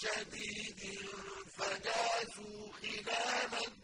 شَدِيدٍ فَجَاسُوا خِلَالَ الدِّيَارِ